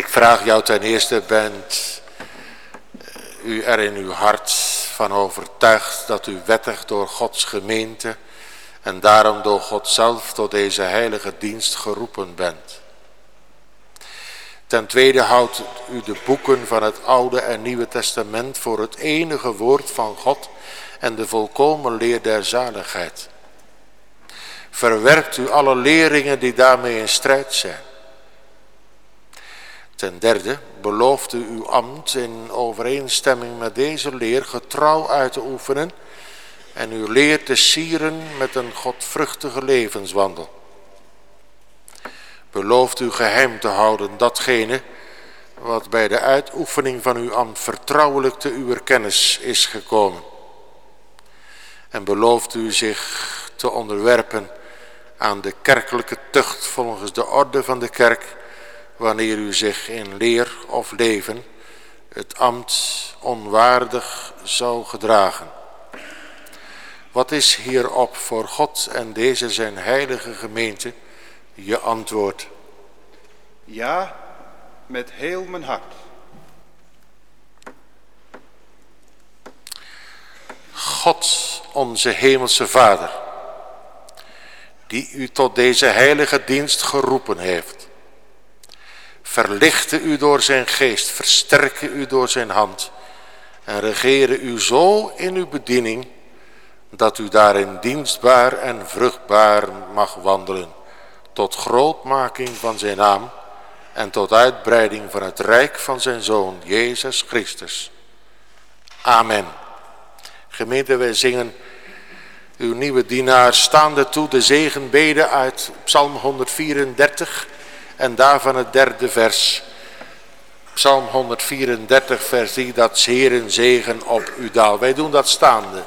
Ik vraag jou ten eerste, bent u er in uw hart van overtuigd dat u wettig door Gods gemeente en daarom door God zelf tot deze heilige dienst geroepen bent. Ten tweede houdt u de boeken van het Oude en Nieuwe Testament voor het enige woord van God en de volkomen leer der zaligheid. Verwerpt u alle leringen die daarmee in strijd zijn. Ten derde belooft u uw ambt in overeenstemming met deze leer getrouw uit te oefenen en uw leer te sieren met een godvruchtige levenswandel. Belooft u geheim te houden datgene wat bij de uitoefening van uw ambt vertrouwelijk te uw kennis is gekomen. En belooft u zich te onderwerpen aan de kerkelijke tucht volgens de orde van de kerk, wanneer u zich in leer of leven het ambt onwaardig zou gedragen. Wat is hierop voor God en deze zijn heilige gemeente je antwoord? Ja, met heel mijn hart. God, onze hemelse Vader, die u tot deze heilige dienst geroepen heeft. Verlichte u door zijn geest, versterke u door zijn hand en regere u zo in uw bediening dat u daarin dienstbaar en vruchtbaar mag wandelen tot grootmaking van zijn naam en tot uitbreiding van het rijk van zijn Zoon, Jezus Christus. Amen. Gemeente, wij zingen uw nieuwe dienaar staande toe de zegenbeden uit Psalm 134 en daarvan het derde vers. Psalm 134 vers 3, dat Heren zegen op u daal. Wij doen dat staande.